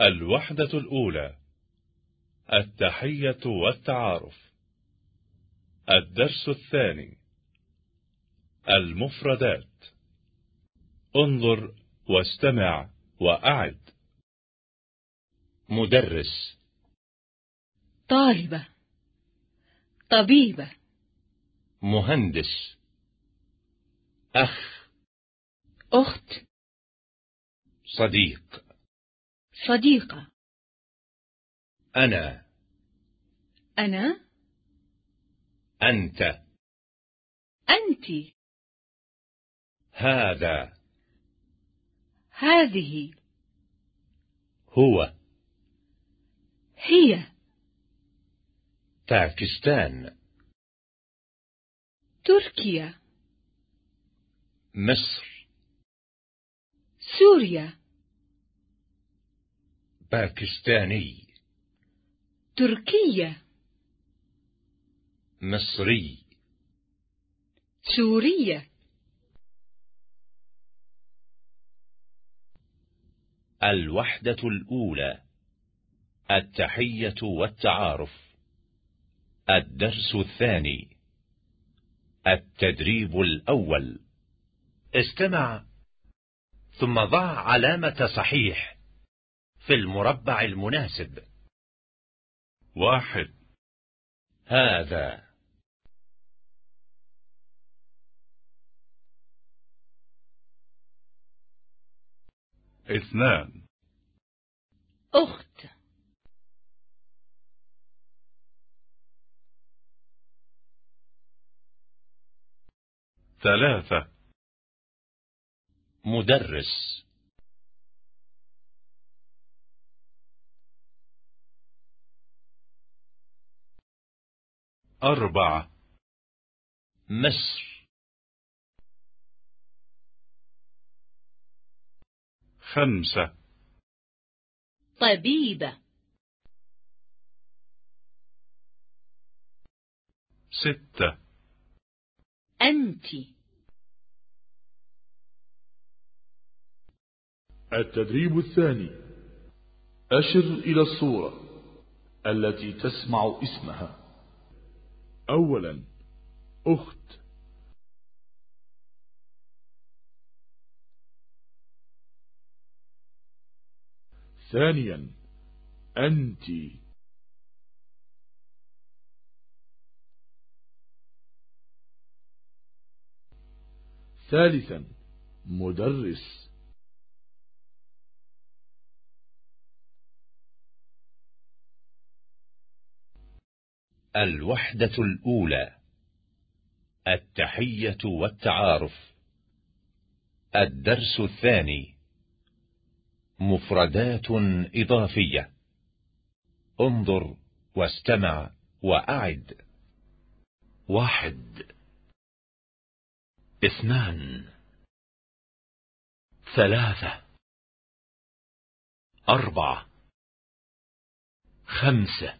الوحدة الأولى التحية والتعارف. الدرس الثاني المفردات. انظر واستمع وأعد. مدرس. طالبة. طبيبة. مهندس. أخ. أخت. صديق. صديقة. أنا. أنا؟ أنت. أنت. هذا. هذه. هو. هي. باكستان تركيا. مصر. سوريا. باكستاني. تركيا مصري. سوريا الوحدة الأولى. التحية والتعارف. الدرس الثاني. التدريب الأول. استمع. ثم ضع علامة صحيح. في المربع المناسب. واحد. هذا. اثنان. أخت. ثلاثة. مدرس. أربعة. مصر. خمسة. طبيبة ستة. أنت. التدريب الثاني. أشر إلى الصورة التي تسمع اسمها. أولا أخت. ثانيا أنت. ثالثا مدرس. الوحدة الأولى التحية والتعارف. الدرس الثاني مفردات إضافية. انظر واستمع وأعد. واحد. اثنان. ثلاثة. أربعة. خمسة.